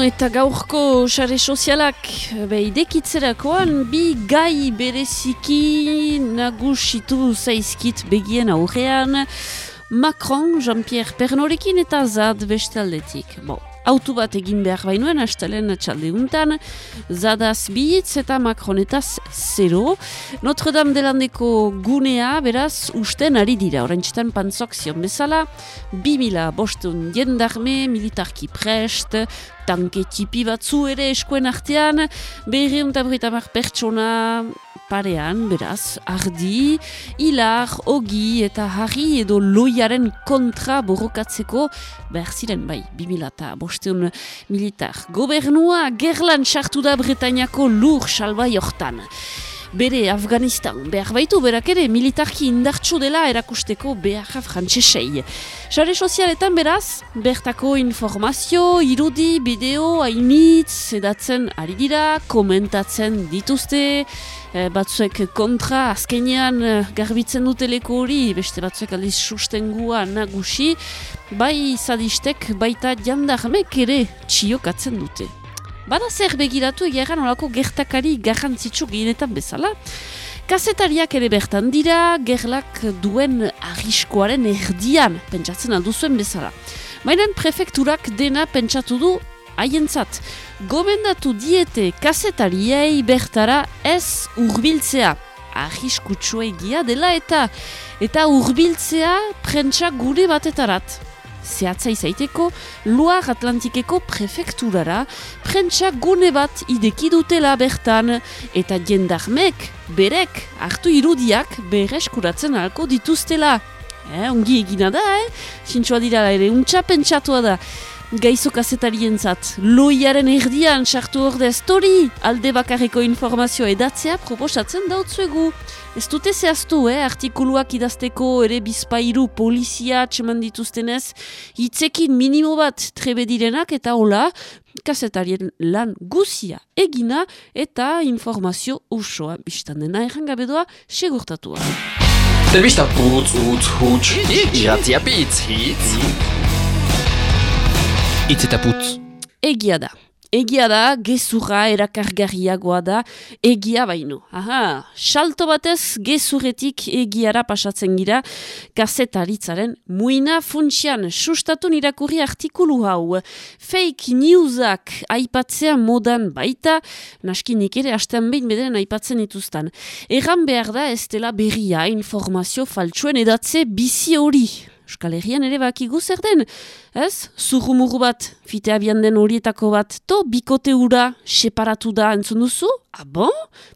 Eta gaurko sare sozialak be, idekitzerakoan bi gai bereziki nagusitu zaizkit begien aurrean. Macron, Jean-Pierre Pernorekin eta Zad bestaldetik. Bon, autu bat egin behar bainuen, hastelen txalde untan, zadaz bihitz eta makronetaz zero. Notre Dame de Landeko gunea, beraz, usten ari dira, orantxetan pantzok zion bezala, 2000 bostun jendarme, militarki prest, tanke tipi batzu ere eskuen artean, berri untabritamar pertsona, parean, beraz, ardi, hilar, ogi eta harri edo loiaren kontra borrokatzeko, behar ziren bai, 2000 eta bosteun militar. Gobernua gerlan sartu da Bretainako lur salbai hortan bere Afganistan behar baitu berak ere militarki indartsu dela erakusteko behar frantzesei. Sare sozialetan beraz, bertako informazio, irudi, bideo, hainitz, sedatzen ari dira, komentatzen dituzte, e, batzuek kontra, azkenean eh, garbitzen duteleko hori, beste batzuek aldiz sustengua nagusi, bai zadistek baita jandarmek ere txiokatzen dute. Bada zer begiratu egeran olako gertakari garrantzitsu gehienetan bezala. Kazetariak ere bertan dira, gerlak duen arriskoaren erdian, pentsatzen alduzuen bezala. Mainan prefekturak dena pentsatu du haientzat. Gomendatu diete kazetariei bertara ez urbiltzea. Arriskutsua egia dela eta eta urbiltzea prentsa gure batetarat zehatza izaiteko, Luar Atlantikeko prefekturara, prentsa gune bat ideki dutela bertan, eta jendarmek, berek, hartu irudiak, bereskuratzen alko dituztela. Eh, ongi egina da, eh? Sintxoa dira ere, untxa pentsatua da gaizo kazetarien zat. Loiaren erdian sartu ordez tori alde bakarreko informazioa edatzea proposatzen dautzuegu. Ez dute zehaztu, eh? artikuluak idazteko ere bizpairu polizia txeman dituztenez, hitzekin minimo bat trebe direnak eta hola, kazetarien lan guzia egina eta informazio osoa biztan dena errangabe doa segurtatua. Telebista putz, utz, hutz, iratzia pitz, hitz. Itz eta putz. Egia da. Egia da, gezurra erakargarriagoa da, egia baino. Aha, salto batez gezurretik egiara pasatzen gira, kasetaritzaren muina funtsian, sustatu nirakurri artikulu hau. Fake newsak aipatzea modan baita, naskinik ere hastean behin bederen aipatzen dituztan. Erran behar da ez dela berria informazio faltsuen edatze bizi hori. Euskal Herrian ere bakigu zer den, ez? Zurrumuru bat, fitea den horietako bat, to, bikote ura, separatu da entzun duzu? Ah bon?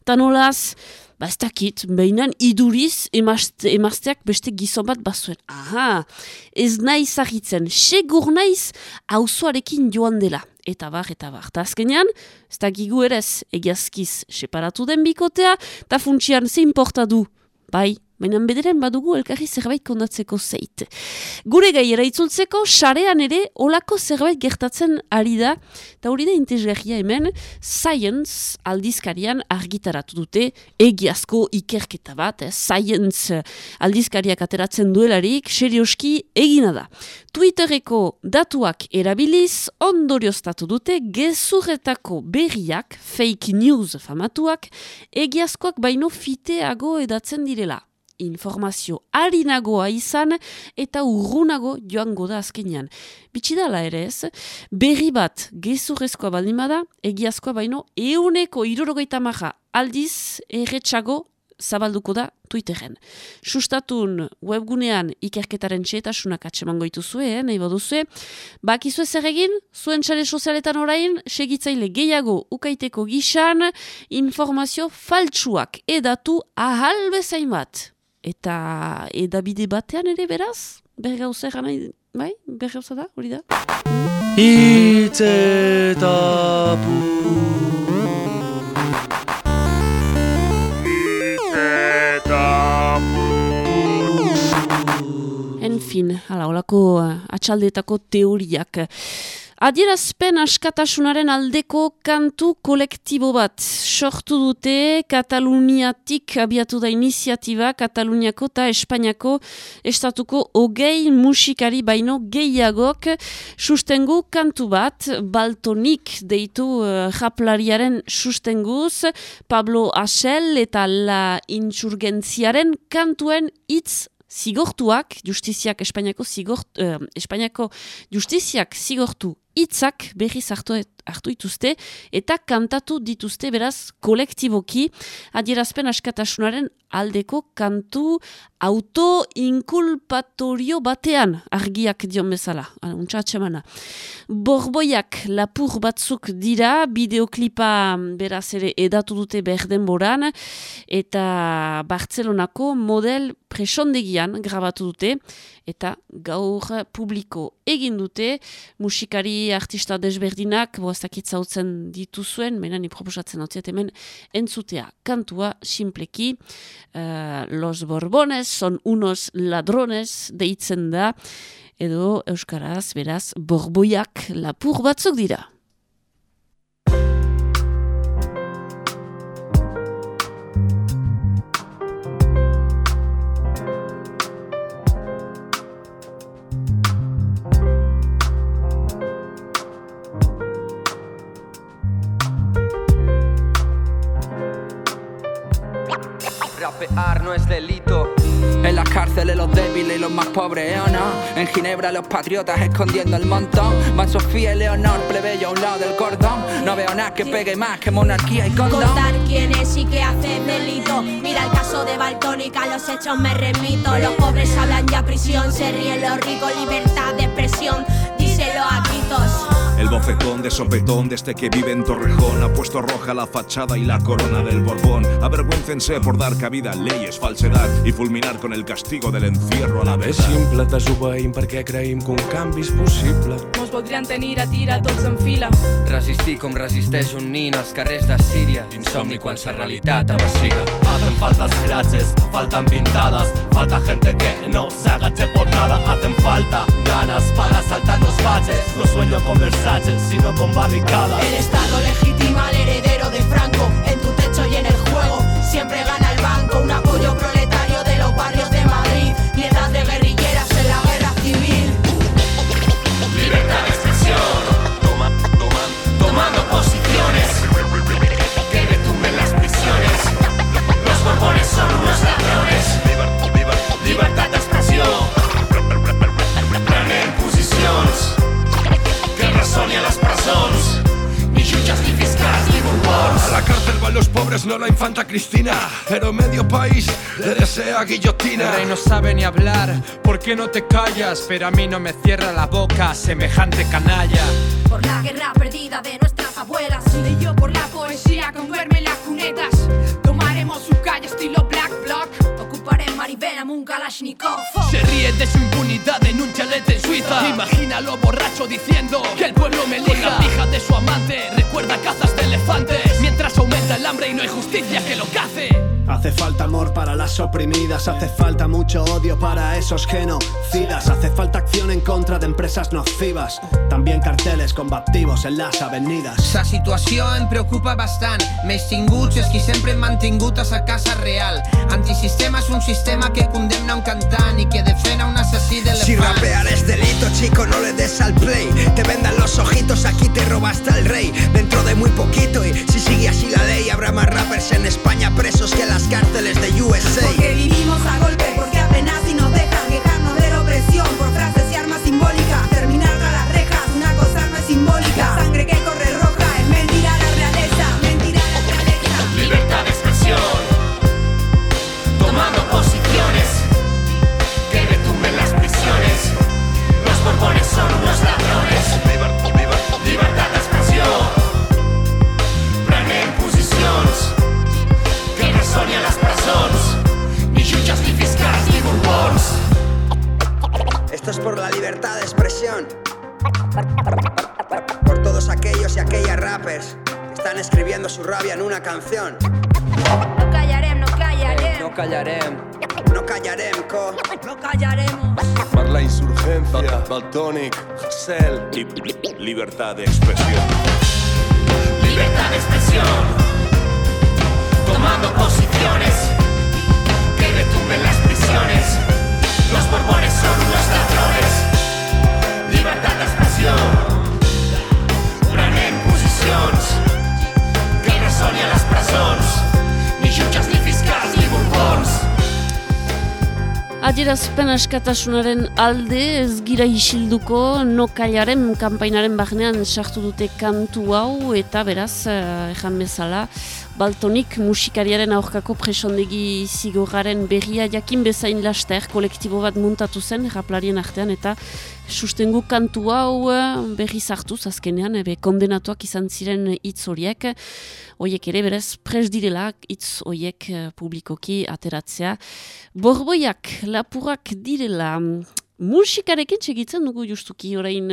Tanolaz, ba ez dakit, behinan iduriz emazteak beste gizon bat bazuen. Aha, ez nahi zahitzen, segur naiz hauzuarekin joan dela. Eta bar, eta bar. Ta azkenean, ez dakigu erez, egiazkiz separatu den bikotea, ta funtsian ze importa du, bai, Baina bederen badugu elkarri zerbait kondatzeko zeit. Gure gaiera itzultzeko, sarean ere olako zerbait gertatzen ari da, eta hori da intezgarria hemen, Science aldizkarian argitaratu dute, egiazko ikerketa bat, eh? Science aldizkariak ateratzen duelarik, serioski egina da. Twittereko datuak erabiliz, ondorioztatu dute, gezurretako berriak, fake news famatuak, egiazkoak baino fiteago edatzen direla informazio harinagoa izan eta urrunago joango da azkenean. Bitsidala ere ez, berri bat gezurrezkoa baldimada, egiazkoa baino, euneko irurogeita maja aldiz erretxago zabalduko da Twitteren. Sustatun webgunean ikerketaren txetasunak atseman goitu zuen, eh, nahi baduzue. Bakizu zer egin, zuen txare sozialetan orain, segitzaile gehiago ukaiteko gisan, informazio faltsuak edatu ahal bezain bat eta edabide batean ere beraz, berri gauza nahi, bai, berri gauza da, hori da? Hitz eta En fin, hala, holako uh, atxaldetako teoriak. Adierazpen askatasunaren aldeko kantu kolektibo bat sortu dute Kataluniatik abiatu da iniziatiba Kataluniako eta Espainiako estatuko hogei musikari baino gehiagok. Sustengu kantu bat Baltonik deitu uh, japlariaren sustenguz Pablo Asel eta la insurgentziaren kantuen hitz zigortuak, justiziak Espainiako, zigort, uh, Espainiako justiziak zigortu hitzak berriz hartu, hartu ituzte eta kantatu dituzte beraz kolektiboki adierazpen askatasunaren aldeko kantu auto-inkulpatorio batean argiak dion bezala, untsa atxemana. Borboiak lapur batzuk dira, bideoklipa beraz ere edatu dute berden boran, eta Bartzelonako model presondegian grabatu dute, eta gaur publiko egin dute, musikari artista desberdinak, boaztakit zautzen dituzuen, menan proposatzen hau hemen entzutea kantua, simpleki, uh, los borbones son unos ladrones deitzen da, edo Euskaraz, beraz, borboiak lapur batzuk dira. No es delito. En las cárceles los débiles y los más pobres, ¿o no? En Ginebra los patriotas escondiendo el montón. Van Sofía y Leonor, plebeyo a un lado del cordón. No veo nada que pegue más que monarquía y condón. Contar quién es y qué hace delito. Mira el caso de Baltónica, a los hechos me remito. Los pobres hablan ya prisión, se ríen los ricos, libertad de expresión. Díselo a gritos. El bofetón de sopetón desde este que vive en Torrejón ha puesto roja la fachada y la corona del Borbón. Avergüéncense por dar cabida a leyes, falsedad y fulminar con el castigo del encierro a la vez. És simple, perquè creïm que un canvi. Mos voldrien tenir a tira tots en fila. Resistir com resisteix un nin als carrers de Síria. Insomni quan sa realitat avaciga. Hacen falta frases, faltan pintadas, falta gente que no se agache por nada. Hacen falta ganas para saltar los baches. No sueño con Versace, sino con barricadas. El Estado legitima al heredero de Franco. En tu techo y en el juego siempre gana A cárcel van los pobres, no la infanta Cristina. Pero medio país le desea guillotina. El rey no sabe ni hablar, ¿por qué no te callas? Pero a mí no me cierra la boca, semejante canalla. Por la guerra perdida de nuestras abuelas. Y yo por la poesía con verme en las cunetas. Tomaremos su calle estilo Black Block. Ocuparé Maribel un Kalashnikov. Se ríe de su impunidad en un chalet en Suiza. Imagínalo borracho diciendo que el pueblo me elija. la pija de su amante recuerda cazas de elefantes. Mientras aumenta el hambre y no hay justicia que lo cace. Hace falta amor para las oprimidas, hace falta mucho odio para esos genocidas, hace falta acción en contra de empresas nocivas, también carteles combativos en las avenidas. La situació em preocupa bastant. Més tinguts els qui sempre hem mantingut a sa casa real. Antisistema és un sistema que condemna un cantant i que defena un d'elefants. Si rapear es delito, chico, no le des al play. Te vendan los ojitos, aquí te robaste al rey. Dentro de muy poquito, y si sigue así la ley, habrá más rappers en España presos que en las cárceles de USA. Porque vivimos a golpe, porque apenas si nos dejan quejarnos de la opresión por frases y armas simbólicas. Terminar tras las rejas, una cosa no es simbólica. La sangre que Esto es por la libertad de expresión. Por todos aquellos y aquellas rappers que están escribiendo su rabia en una canción. No callarem, no callarem, No callarem. No callarem, co. no callaremos. Per la insurgència Violencia, Baltonic, Hassel. libertad de expresión. Libertad de expresión. Tomando posiciones que retumben las prisiones. Los borbones son unos ladrones. Libertad de expressió. Prenem posicions que no són ni a les presons, ni jutges, ni fiscals, ni borbons. Adierazpen askatasunaren alde ez gira isilduko nokailaren kanpainaren barnean sartu dute kantu hau eta beraz, uh, ejan bezala, Baltonik musikariaren aurkako presondegi zigorraren berria jakin bezain laster kolektibo bat muntatu zen raplarien artean eta sustengu kantu hau eh, berri zartuz azkenean ebe kondenatuak izan ziren hitz horiek. Horiek ere berez pres direla hitz horiek eh, publikoki ateratzea. Borboiak lapurak direla. Musikarekin txegitzen dugu justuki orain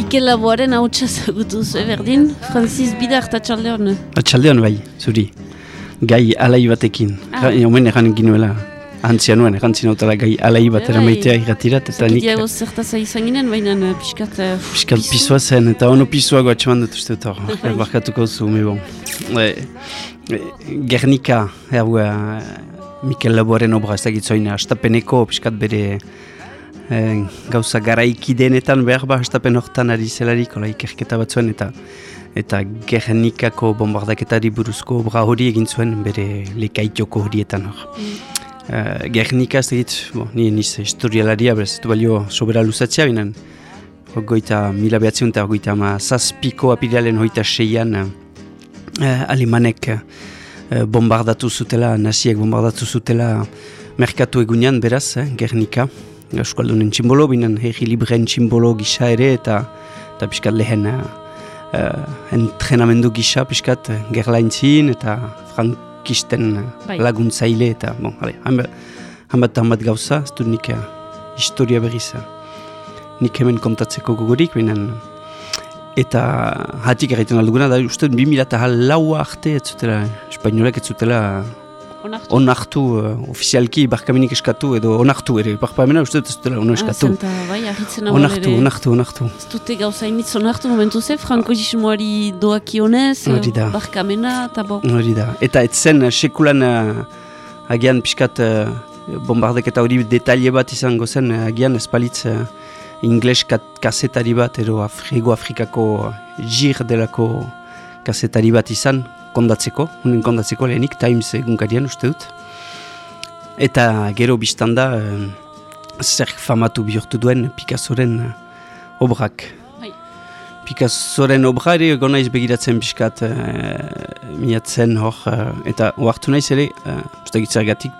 Mikel Laboaren hau txazagutu zu, berdin? Francis Bidar eta txaldeon. Atxaldeon bai, zuri. Gai alai batekin. Ah. Omen egan ginuela. Antzia nuen, egan zinautela gai alai batera Bai. maitea irratirat, eta nik Diago zertaz izan ginen, baina eh, pixkat... eh, piskat pisua zen, eta ono pisuago atxeman dut uste dut hor. Bai. Barkatuko zu, me bon. E, e, Gernika, hau, e, Mikel Laboaren obra, ez astapeneko piskat bere e, gauza garaiki denetan behar ba, astapen hortan ari zelarik, ola ikerketa bat zuen, eta eta Gernikako bombardaketari buruzko obra hori egin zuen bere lekaitoko horietan hor. Uh, Gernika ez dakit, bo, ni niz historialaria, beraz, ez balio sobera luzatzea, binen, goita mila behatzen eta goita ma zazpiko apiralen hoita seian uh, alemanek uh, bombardatu zutela, naziek bombardatu zutela merkatu egunean beraz, eh, Gernika, Euskaldunen tximbolo, binen herri libren tximbolo gisa ere, eta, eta piskat lehen uh, entrenamendu gisa, piskat uh, gerlaintzin, eta frankisten uh, Bai. laguntzaile, eta, bon, ale, hanbat, hanbat, hanbat gauza, ez dut nik uh, historia berriz. nik hemen kontatzeko gogorik, binen, eta hatik egiten alduguna, da uste 2000 eta laua arte, ez zutela, espainolek ez zutela Onartu. onartu, uh, ofizialki barkamenik eskatu, edo onartu ere, barkamena uste dut ez zutela ono eskatu. Zenta, bai, argitzen hau Onartu, onartu, onartu. Ez dute gauza initz onartu momentu ze, frankosismoari doakionez, Hori da. barkamena, eta bo. Hori da. Eta ez zen uh, sekulan uh, agian pixkat uh, bombardeketa hori detaile bat izango zen, agian espalitz uh, ingles kat- kazetari bat, edo Afrigo Afrikako jir delako kazetari bat izan, kondatzeko, unen kondatzeko lehenik, Times egunkarian uste dut. Eta gero biztanda, uh, zer famatu bihurtu duen Picassoren uh, obrak. Bai. Picassoren obra ere egon naiz begiratzen pixkat uh, miatzen hor, eta oartu naiz ere, uste gitzergatik,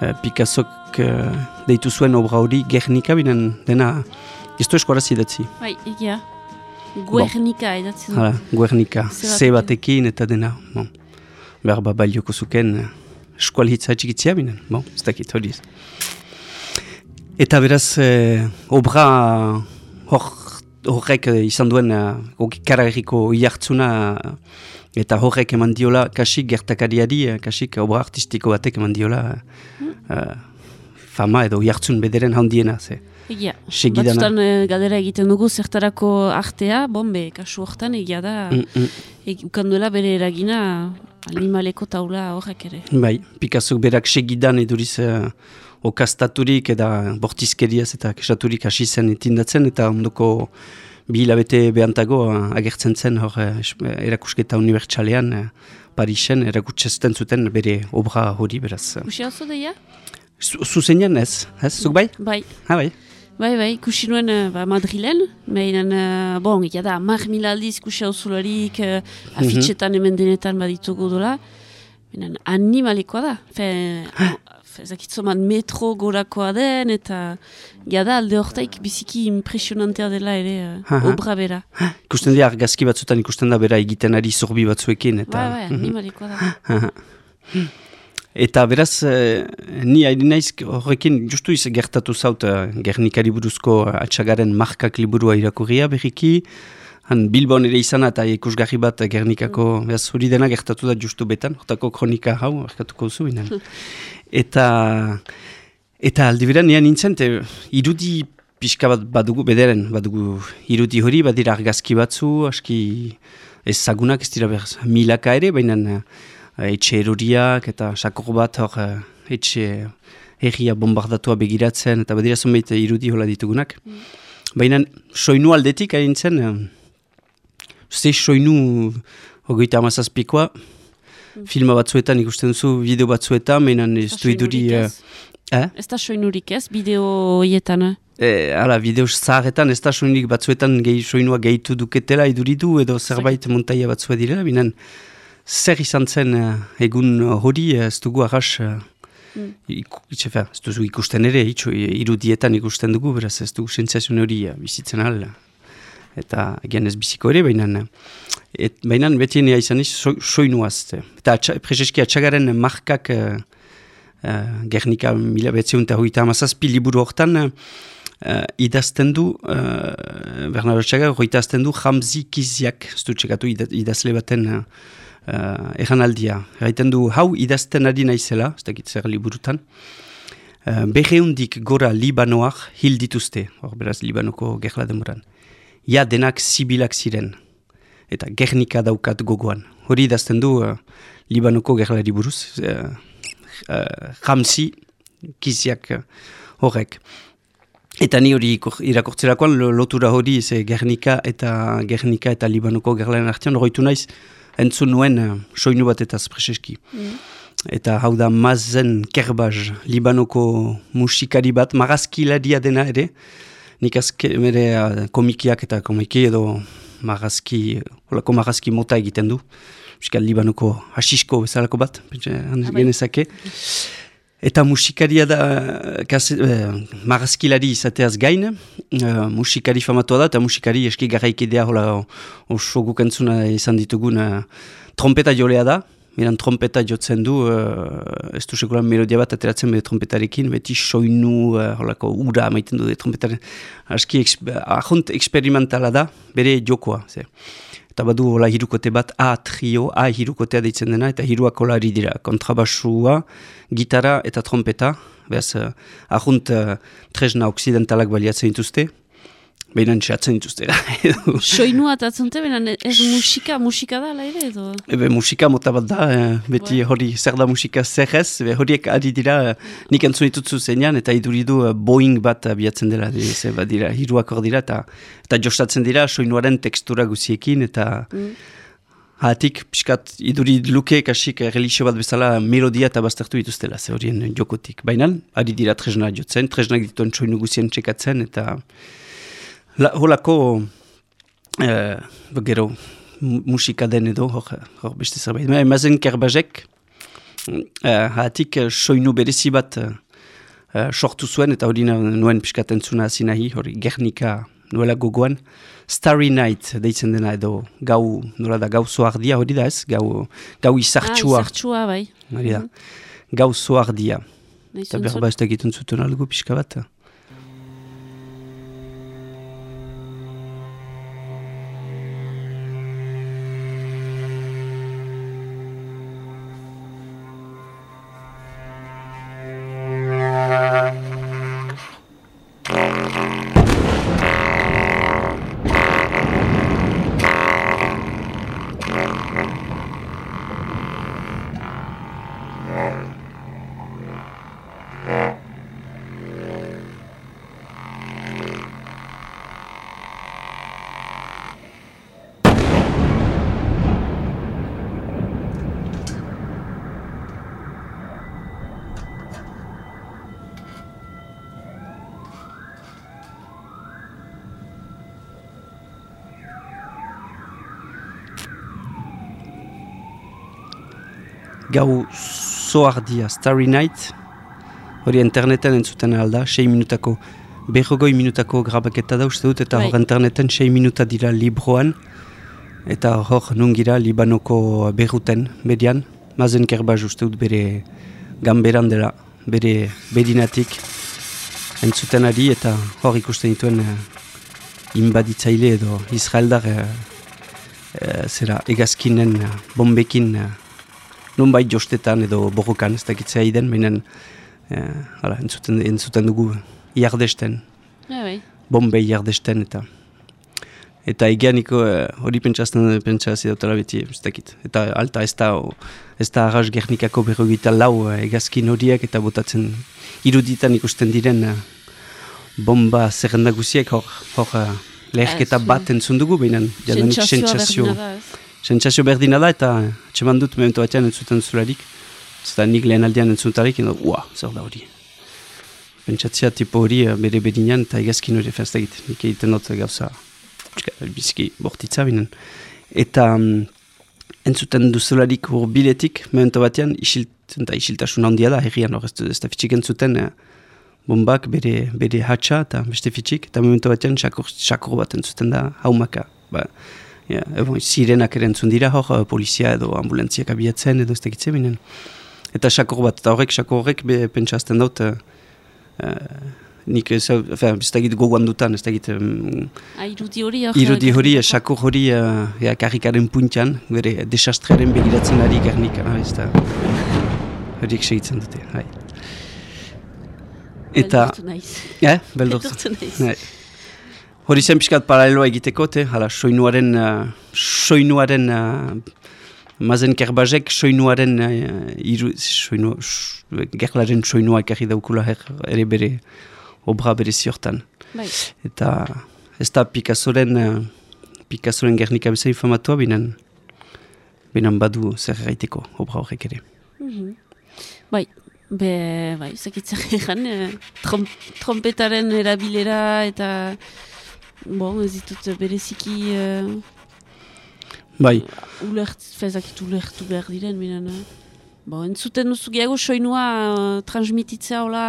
uh, Picassok uh, deitu zuen obra hori Gernika binen dena, ez du eskoraz idatzi. Bai, egia. Guernica edatzen. Hala, Guernika, Ze batekin eta dena, bon. behar ba balioko zuken uh, eskualhitza txikitzea binen, bon, ez dakit hori ez. Eta beraz, eh, obra hor, horrek eh, izan duen uh, karagiko iartzuna uh, eta horrek eman diola kasik gertakariari, kasik obra artistiko batek eman diola uh, fama edo iartzun bederen handiena, ze. Egia. Batzutan eh, galdera egiten dugu zertarako artea, bombe, kasu hortan egia da, Mm, mm. e, ukanduela bere eragina animaleko taula horrek ere. Bai, Picasso berak segidan eduriz uh, okastaturik eta bortizkeriaz eta kesaturik hasi zen etindatzen eta ondoko bi hilabete behantago uh, agertzen zen hor uh, erakusketa unibertsalean uh, Parisen erakutsesten zuten bere obra hori beraz. Kusi hau deia? Zu- Zuzenean ez, ez, zuk bai? Bai. Ha bai. Bai, bai, ikusi nuen uh, ba, Madrilen, behinan, uh, bon, ja da, mar mil aldiz ikusi hau zularik, uh, afitxetan hemen denetan baditugu dola, behinan, animalikoa da. Fe, fe, zakitzoman metro gorakoa den, eta ja da, alde hortaik biziki impresionantea dela ere uh, obra bera. Ikusten dira argazki batzuetan ikusten da bera egiten ari zorbi batzuekin. Eta, Bai, bai, animalikoa da. Aha. Eta beraz, eh, ni ari naiz horrekin justu iz gertatu zaut eh, Gernikari buruzko atxagaren markak liburua irakurria berriki, han Bilbon ere izana eta ikusgarri bat Gernikako, beraz hori dena gertatu da justu betan, hortako kronika hau, erkatuko zu binen. Eta, eta aldi beran, nian nintzen, te, irudi pixka bat badugu, bederen, badugu irudi hori, badira argazki batzu, aski ezagunak ez dira behar, milaka ere, baina eh, etxe eroriak eta sakor bat hor eh, etxe herria bombardatua begiratzen, eta badira zonbait irudi hola ditugunak. Baina soinu aldetik hain zen, eh, ze soinu hogeita amazazpikoa, filma batzuetan ikusten zu, bideo batzuetan, baina ez du iduri... eh, ez. Eh? Da soinurik ez, bideo hoietan. eh? E, ala, bideo zaharretan ez da soinurik batzuetan gehi, soinua gehitu duketela iduridu edo zerbait montaia batzua direla, binen zer izan zen eh, egun hori eh, ez dugu arras uh, Mm. ez duzu ikusten ere, itxo, irudietan ikusten dugu, beraz ez dugu sentziazio hori eh, bizitzen al. Eta egian ez biziko ere, baina et, baina beti nea izan iz, so, soinuaz. eh. Eta atxa, prezeski atxagaren markak uh, uh, Gernika mila betzeun eta hogeita hamazazpi liburu hortan uh, idazten du, uh, Bernardo Atxaga, idazten du Hamzi Kiziak, ez du txekatu ida- idazle baten uh, uh, erranaldia. Erraiten du, hau idazten ari naizela, ez dakit zer liburutan, uh, berreundik gora Libanoak hil dituzte, hor beraz Libanoko gerla demoran. Ja denak zibilak ziren, eta Gernika daukat gogoan. Hori idazten du uh, Libanoko gerlari buruz, uh, uh, Kiziak uh, horrek. Eta ni hori lo- lotura hori ze Gernika eta Gernika eta Libanoko gerlaren artean horretu naiz entzun nuen uh, soinu bat eta preseski. Eta hau da Mazen Kerbaj, Libanoko musikari bat, marazkilaria dena ere, nik azke mere uh, komikiak eta komiki edo marazki, holako marazki mota egiten du. Euskal Libanoko hasisko bezalako bat, pentsa, han genezake. Eta musikaria da, kase, eh, marazkilari izateaz gain, eh, musikari famatua da, eta musikari eski garraikidea hola oso guk entzuna izan ditugun eh, trompeta jolea da, miran trompeta jotzen du, eh, ez du sekulan melodia bat ateratzen bere trompetarekin, beti soinu, eh, holako ura maiten du de trompetaren, aski eksp, ahont eksperimentala da, bere jokoa, ze. Eta badu hola hirukote bat A trio, A hirukotea deitzen dena, eta hiruak hola dira. Kontrabasua, gitara eta trompeta. Beaz, uh, ahunt uh, tresna occidentalak baliatzen dituzte. Behinan txatzen dituzte. Soinua eta atzonte, benen ez musika, musika da, ala ere, edo? Ebe musika mota bat da, eh, beti hori zer da musika zer ez, ebe horiek ari dira, eh, nik entzun ditutzu zeinan, eta iduridu eh, Boeing bat abiatzen dela, de, ze, bat dira, hiruak hor dira, eta, eta jostatzen dira soinuaren tekstura guziekin, eta Mm. hatik, piskat, iduri luke kasik relixio bat bezala melodia eta baztertu dituztela, ze horien jokotik. Baina, ari dira tresna jotzen, tresnak dituen soinu guzien txekatzen, eta la, holako, eh, gero, mu- musika den edo, hor, hor beste zerbait. Ma, Mazen Kerbajek, uh, hatik eh, soinu berezi bat eh, eh, sortu zuen, eta hori nuen piskat entzuna hasi nahi, hori Gernika nuela gogoan, Starry Night deitzen dena edo gau, nola da, gau zoardia hori da ez, gau, gau izartxua. Ah, izartxua, bai. Hori da, gau zoardia. Eta berba ez da egiten zuten algo pixka bat. Gau zoardia, Starry Night, hori interneten entzuten alda, 6 minutako, berrogoi minutako grabaketa da uste dut, eta Bai. hor interneten 6 minuta dira libroan, eta hor nungira Libanoko berruten, bedian, mazen kerbaz uste dut bere gamberan dela, bere bedinatik entzuten ari, eta hor ikusten dituen eh, inbaditzaile edo Israeldar eh, eh, zera egazkinen bombekin eh, nunbait jostetan edo borrokan ez dakitzea iden, baina eh, hala, entzuten, entzuten dugu iardesten, Ja, bai. bombei iardesten eta eta egianiko eh, hori pentsazten pentsazio dutela beti, ez dakit. Eta alta ez da, ez da arras gernikako berrogita lau eh, egazkin horiek eta botatzen iruditan ikusten diren eh, bomba zerrenda guziek hor, hor eh, leherketa bat entzun dugu, baina jadanik sentsazio? Sentsazio berdina da eta atxeman dut momentu batean entzuten zularik. Ez da nik lehen aldean entzutarik, eno, ua, zer da hori. Pentsatzea tipo hori eh, bere berinan eta egazkin hori festagit. Nik egiten dut gauza biziki bortitza binen. Eta mm, entzuten duzularik urbiletik momentu batean isilt, eta isiltasun handia da, herrian hor ez, da fitxik entzuten eh, bombak bere, bere hatxa eta beste fitxik, eta momentu batean sakur, sakur bat entzuten da haumaka. Ba, ja, ebon, sirenak ere entzun dira hor, eh, polizia edo ambulantziak abiatzen edo ez dakitze binen. Eta sakur bat, eta horrek, sakur horrek be, pentsazten dut, eh, eh, nik ez, enfin, ez dakit gogoan dutan, ez dakit um, Ah, irudi hori hor. irudi hori, sakur hori uh, ja, karrikaren puntian, bere desastrearen begiratzen ari garnika, ah, ez da horiek segitzen dute, hai. Eta, Beldurtu naiz. eh, beldurtu. Beldurtu naiz. Hori zen pixkat paraleloa egiteko, te, hala, soinuaren, uh, soinuaren, uh, mazen kerbazek soinuaren, uh, iru, soinu, gerlaren soinua ekarri daukula her, ere bere obra bere ziortan. Bai. Eta ez da Picassoren, uh, Picassoren gernika bezain famatua, binan, binan badu zer gaiteko obra horrek ere. Mhm. Bai, be, bai, zakitzer egan, eh, trom, trompetaren erabilera eta, bon, ez ditut bereziki, uh, Bai, ulert, fezakit ulertu behar diren, minan, eh. Bo, entzuten duzu gehiago soinua uh, transmititzea hola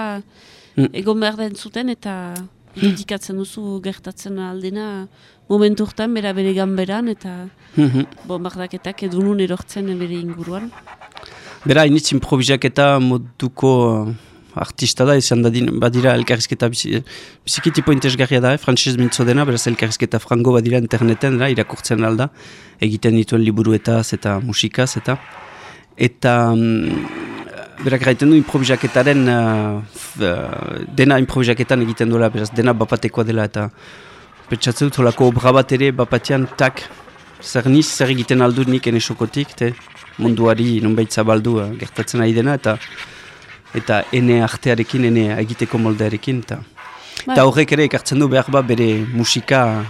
Mm. egon behar da entzuten eta irudikatzen duzu gertatzen aldena momentu hortan bera bere ganberan eta Mhm. bombardaketak edunun erortzen bere inguruan. Bera, initz improvisaketa moduko uh, artista da, izan dadin, badira elkarrizketa bizi, biziki tipo interesgarria da, eh? frantxez mintzo dena, beraz elkarrizketa frango badira interneten, da, irakurtzen alda, egiten dituen liburuetaz eta musikaz, eta eta mm, berak gaiten du improvisaketaren uh, uh, dena improvisaketan egiten duela, beraz dena bapatekoa dela, eta pentsatzen dut holako obra bat ere bapatean tak zer niz, zer egiten aldu nik ene sokotik, te munduari nonbait zabaldu uh, gertatzen ari dena, eta eta ene artearekin, ene egiteko moldearekin, eta Bai. eta horrek ere ekartzen du behar ba bere musika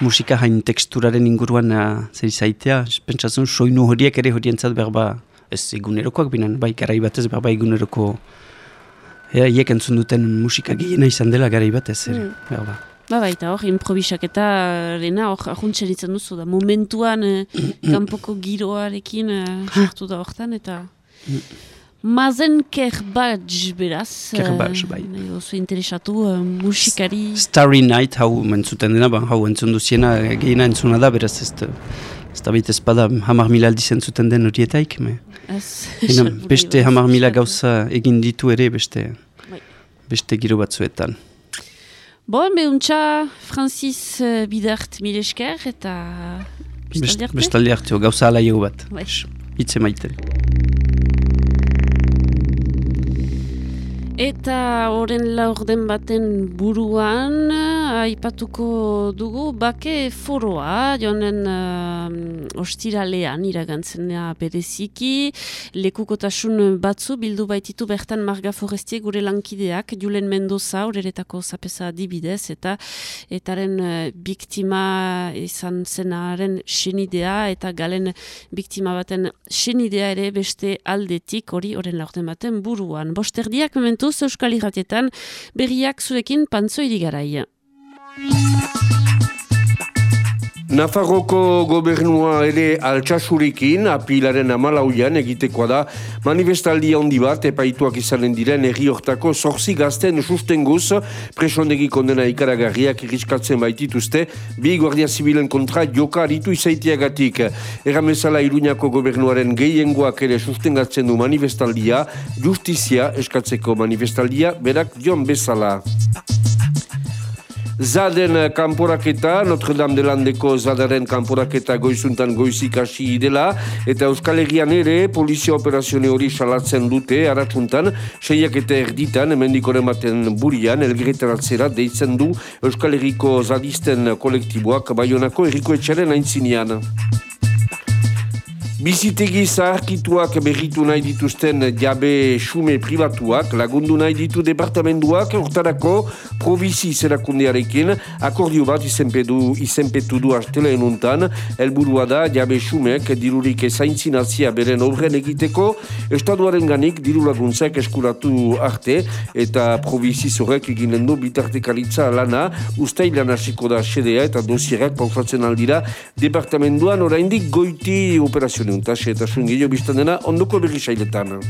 musika hain teksturaren inguruan uh, zer izaitea, pentsatzen soinu horiek ere horientzat behar ba ez egunerokoak binen, bai garai batez behar ba eguneroko Ea, hiek entzun duten musika gehiena izan dela garai batez ere, Mm. behar ba. Ba, baita hor, improvisaketa rena hor ahuntzen ditzen duzu da. Momentuan eh, kanpoko giroarekin eh, sartu da hortan eta Mazen Kerbaj beraz. eh, Kerbaj, bai. nahi Oso interesatu eh, musikari. Starry Night hau entzuten dena, ba, hau entzun duziena eh, gehiena entzuna da, beraz ez da, ez da baita espada hamar mila aldiz entzuten den horietaik, me. Ez, beste hamar mila gauza egin ditu ere beste, Bai. beste giro batzuetan. Bon, behuntza Francis eh, Bidart milesker eta Best- bestaldi arte. Bestalde hartio, gauza alaio bat. Bai. Hitze maite. Eta horren laurden baten buruan eh, aipatuko dugu bake foroa jonen uh, ostiralean iragantzena bereziki lekukotasun batzu bildu baititu bertan Marga Forestie gure lankideak Julen Mendoza horeretako zapesa dibidez eta etaren eh, biktima izan zenaren senidea eta galen biktima baten senidea ere beste aldetik hori horren laurden baten buruan. Bosterdiak mementuz Euskal Irratietan berriak zurekin pantzo irigarai. Nafarroko gobernua ere altxasurekin apilaren amalauian egitekoa da manifestaldi handi bat epaituak izanen diren erri hortako zorzi gazten sustenguz presondegi kondena ikaragarriak iriskatzen baitituzte bi guardia zibilen kontra joka aritu izaitiagatik. Erramezala Iruñako gobernuaren gehiengoak ere sustengatzen du manifestaldia, justizia eskatzeko manifestaldia, berak dion bezala. Zaden kanporaketa, Notre Dame de Landeko Zadaren kanporaketa goizuntan goizik hasi dela, eta Euskal Herrian ere polizia operazione hori salatzen dute, aratsuntan, seiak eta erditan, emendikoren baten burian, elgerretaratzera deitzen du Euskal Herriko Zadisten kolektiboak Bayonako Herriko Etxaren aintzinean. Bizitegi zaharkituak berritu nahi dituzten jabe xume privatuak lagundu nahi ditu departamenduak urtarako provizi zerakundearekin akordio bat izenpetu, izenpetu du astela enuntan helburua da jabe xumek dirurik ezaintzinazia beren horren egiteko estaduaren ganik diru laguntzak eskuratu arte eta provizi zorek eginen du bitartekaritza lana. Ustailan hasiko da sedea eta dosierak pausatzen aldira departamenduan oraindik goiti operazione untase eta zuen gehiago biztan dena ondoko berri sailetan.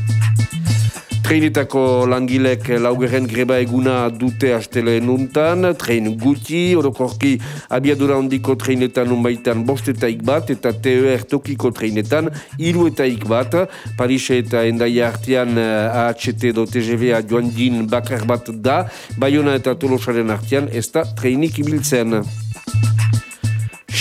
Treinetako langilek laugeren greba eguna dute astele nuntan, trein guti, orokorki abiadura ondiko treinetan unbaitan bostetaik bat, eta TER tokiko treinetan iru etaik bat, Parise eta Endaia artean AHT do TGV joan din bakar bat da, Bayona eta Tolosaren artean ez da treinik ibiltzen.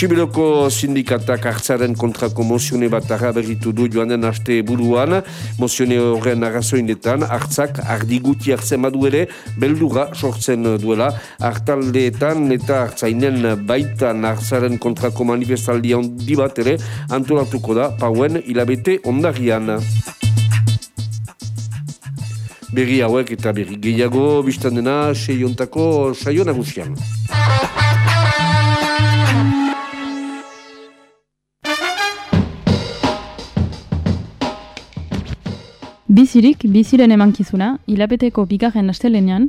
Sibiroko sindikatak hartzaren kontrako mozione bat berritu du joan den aste buruan, mozione horren arrazoinetan, hartzak ardiguti hartzen badu ere, beldura sortzen duela, hartaldeetan eta hartzainen baitan hartzaren kontrako manifestaldi handi bat ere, antolatuko da, pauen hilabete ondarian. Berri hauek eta berri gehiago, biztan dena, seiontako saio nagusian. Bizirik, biziren emankizuna, hilabeteko bigarren astelenean,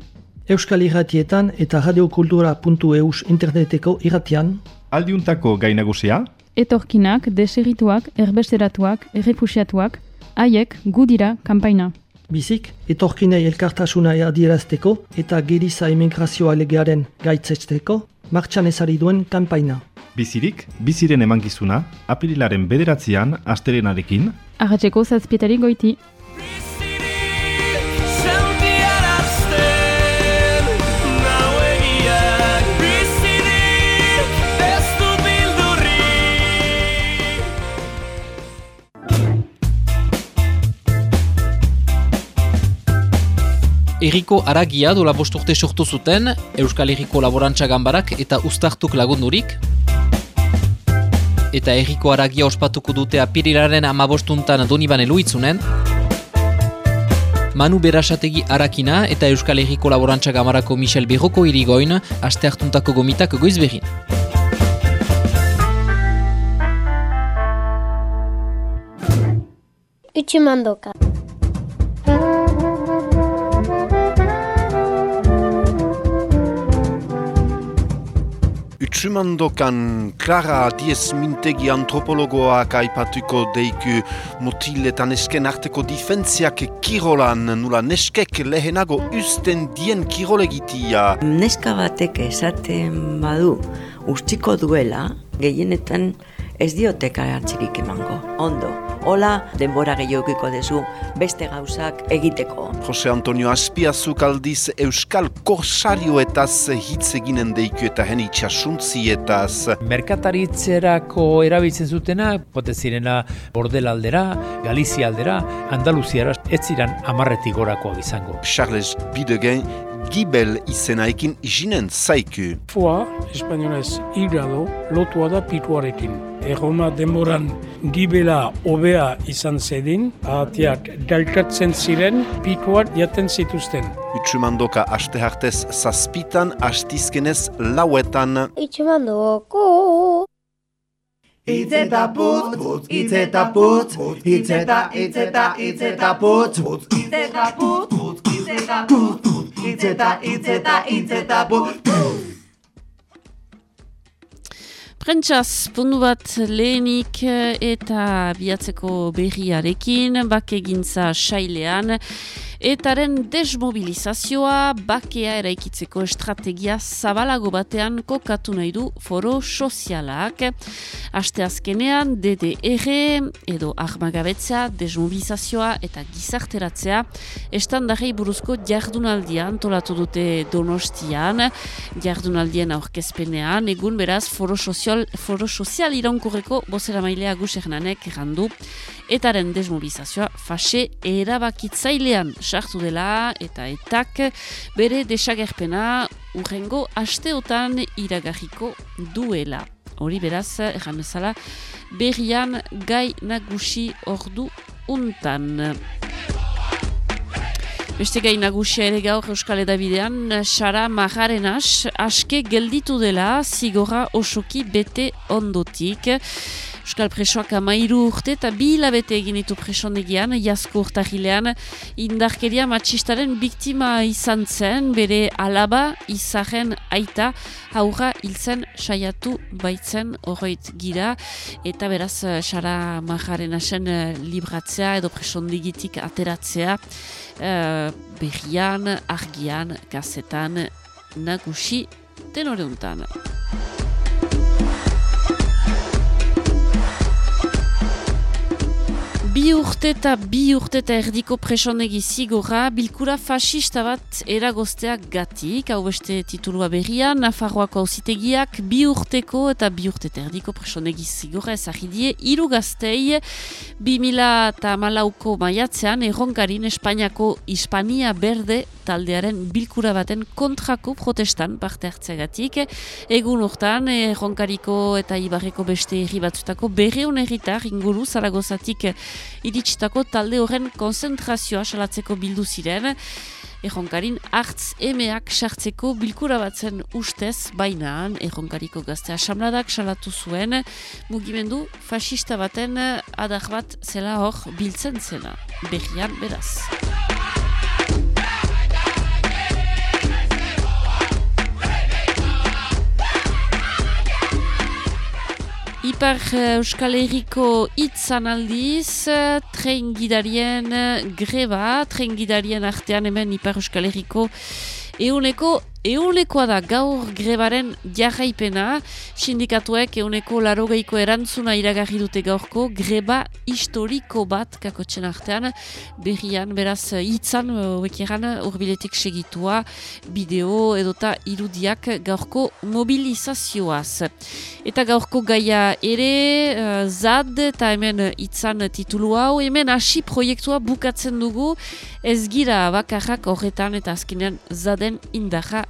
Euskal Irratietan eta radiokultura.eus interneteko irratian, Aldiuntako gainagusia, etorkinak, deserituak, erbesteratuak, errefusiatuak, haiek gu dira kanpaina. Bizik, etorkinei elkartasuna adierazteko eta geriza emigrazioa legearen gaitzesteko, martxan ezari duen kanpaina. Bizirik, biziren emankizuna, apirilaren bederatzean, astelenarekin, Arratxeko zazpietari goiti. Eriko Aragia dola bosturte sortu zuten, Euskal Herriko Laborantza Gambarak eta Uztartuk lagundurik. Eta Eriko Aragia ospatuko dute apirilaren amabostuntan Donibane Luitzunen. Manu Berasategi Arakina eta Euskal Herriko Laborantza Gamarako Michel Berroko irigoin, aste hartuntako gomitak goiz behin. Utsumandoka. Utsumandokan Clara Diez Mintegi antropologoak aipatuko deiku mutiletan esken arteko difentziak kirolan nula neskek lehenago usten dien kirolegitia. Neska batek esaten badu ustiko duela, gehienetan ez diotek hartzirik emango. Ondo, hola denbora gehiagiko dezu beste gauzak egiteko. Jose Antonio Aspiazuk aldiz Euskal Korsarioetaz hitz eginen deiku eta hen itxasuntzietaz. Merkataritzerako erabiltzen zutena, pote zirena Bordelaldera, Galizia aldera, Andaluziara, ez ziren amarretik gorakoak izango. Charles Bidegen Gibel izenaekin jinen zaiku. Foa, espainolez, hígado, lotua da pituarekin. Erroma demoran gibela obea izan zedin, ahatiak dalkatzen ziren, pituar jaten zituzten. Utsumandoka aste hartez zazpitan, astizkenez lauetan. Utsumandoko. Itz eta putz, putz, itz eta putz, itz eta, itz eta, itz eta putz, putz, itz eta putz, putz, itz eta putz, itz eta, itz eta, itz eta Prentsaz, pundu bat lehenik eh, eta biatzeko berriarekin, bakegintza sailean, etaren desmobilizazioa bakea eraikitzeko estrategia zabalago batean kokatu nahi du foro sozialak. Aste azkenean, DDR edo armagabetza, desmobilizazioa eta gizarteratzea estandarrei buruzko jardunaldia antolatu dute donostian, jardunaldien aurkezpenean, egun beraz foro sozial, foro sozial iraunkorreko bozera mailea gusernanek errandu, etaren desmobilizazioa fase erabakitzailean sartu dela eta etak bere desagerpena urrengo asteotan iragarriko duela. Hori beraz, erran bezala, berrian gai nagusi ordu untan. Beste gai nagusia ere gaur Euskal Edabidean, Sara Majarenas aske gelditu dela zigora osoki bete ondotik. Euskal presoak amairu urte eta bi hilabete egin ditu presondegian, jasko urtahilean, indarkeria matxistaren biktima izan zen, bere alaba izaren aita, aurra hiltzen saiatu baitzen horreit gira, eta beraz, Sara Majaren asen libratzea edo presondegitik ateratzea, uh, berrian, argian, gazetan, nagusi, tenore Bi urte eta bi urte eta erdiko presonegi zigora, bilkura fasista bat eragozteak gatik, hau beste titulua berria, Nafarroako hausitegiak bi urteko eta bi urte eta erdiko presonegi zigora ezagidie, iru gaztei, bi mila eta malauko maiatzean, erronkarin Espainiako Hispania Berde taldearen bilkura baten kontrako protestan parte hartzeagatik. Egun urtan, erronkariko eta ibarreko beste herri batzutako berreun erritar inguru zaragozatik iritsitako talde horren konzentrazioa salatzeko bildu ziren. Erronkarin hartz emeak sartzeko bilkura batzen ustez bainaan erronkariko gazte asamladak salatu zuen mugimendu fasista baten adar bat zela hor biltzen zena. Berrian beraz. Ipar Euskal Herriko itzan aldiz, tren gidarien greba, tren gidarien artean hemen Ipar Euskal Herriko euneko Eunekoa da gaur grebaren jarraipena, sindikatuek euneko larogeiko erantzuna iragarri dute gaurko, greba historiko bat kakotzen artean, berrian, beraz, hitzan, oekieran, urbiletik segitua, bideo edota irudiak gaurko mobilizazioaz. Eta gaurko gaia ere, uh, zad, eta hemen hitzan titulu hau, hemen hasi proiektua bukatzen dugu, ez gira bakarrak horretan eta azkenean zaden indarra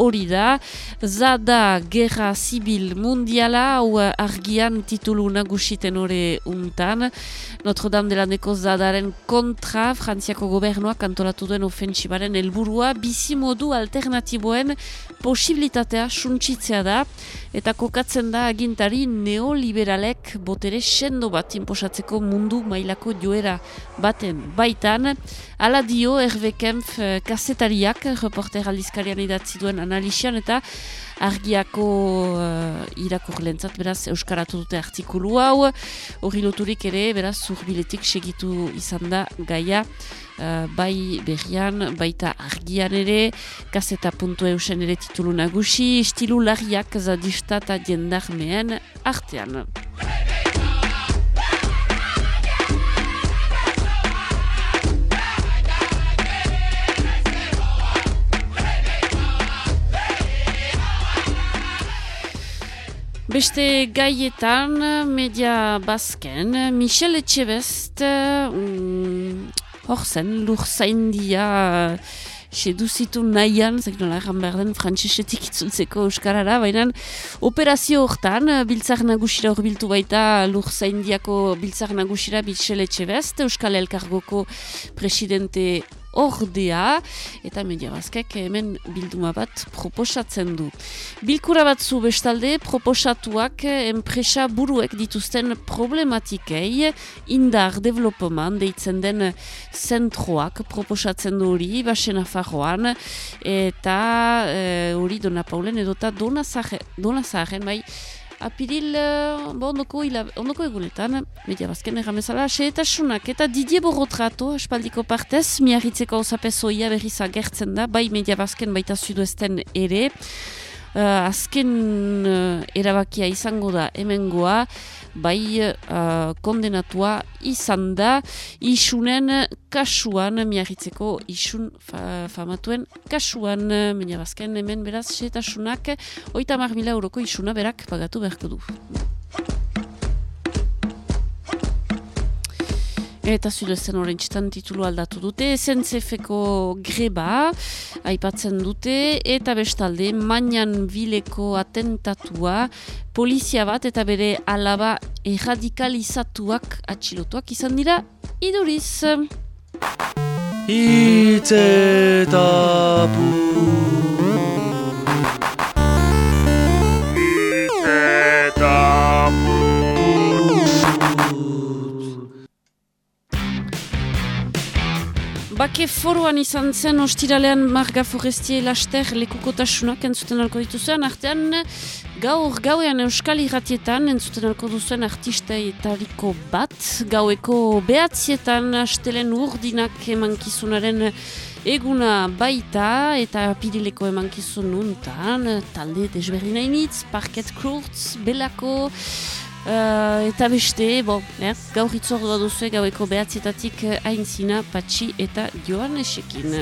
hori da. Zada Gerra Zibil Mundiala, hau argian titulu nagusiten hori untan. Notre Dame de la Neko Zadaren kontra, Frantziako gobernuak antolatu duen ofensibaren helburua bizimodu alternatiboen posibilitatea suntsitzea da, eta kokatzen da agintari neoliberalek botere sendo bat inposatzeko mundu mailako joera baten baitan. Ala dio Hervé Kempf kasetariak, reporter aldizkarian idatzi duen analisian, eta argiako uh, irakurlentzat, beraz, Euskaratu dute artikulu hau, hori loturik ere, beraz, zurbiletik segitu izan da gaia, uh, bai berrian, baita argian ere, kaseta puntu eusen ere titulu nagusi, estilu larriak zadista eta jendarmeen artean. Beste gaietan, media bazken, Michel Etxebest, um, hor zen, lur zaindia, seduzitu nahian, zek nola erran behar den, frantxesetik itzultzeko euskarara, baina operazio hortan, biltzak nagusira hor biltu baita, lur zaindiako biltzak nagusira Michel Etxebest, Euskal Elkargoko presidente ordea, eta media bazkek hemen bilduma bat proposatzen du. Bilkura batzu bestalde proposatuak enpresa buruek dituzten problematikei indar developeman deitzen den zentroak proposatzen du hori, basen afarroan, eta hori e, Dona Paulen edota Dona Zaharen, bai, apiril bo, ondoko, ila, ondoko egunetan, media bazken erramezala, xeetasunak eta Didier Borrotrato, espaldiko partez, miarritzeko osapezoia berriz agertzen da, bai media bazken baita zuduesten ere, uh, azken uh, erabakia izango da hemengoa, bai uh, kondenatua izan da isunen kasuan, miarritzeko isun fa, famatuen kasuan, baina bazken hemen beraz setasunak, oita mar mila euroko isuna berak pagatu beharko du. Eta zudezen horren txitan titulu aldatu dute, SNCF-ko greba, aipatzen dute, eta bestalde, manian bileko atentatua, polizia bat eta bere alaba erradikalizatuak atxilotuak izan dira, iduriz. Itzetapu Bake foroan izan zen ostiralean Marga Forestie laster lekukotasunak entzuten alko dituzuen, artean. Gaur gauean Euskal Irratietan entzuten alko duzuen artisteetariko bat, gaueko behatzietan astelen urdinak emankizunaren eguna baita eta pirileko emankizun nuntan, talde desberdinainitz, Parket Kurtz, Belako, Uh, eta beste, bon, eh, gaur itzordu duzu gaueko behatzietatik aintzina, patxi eta joan esekin.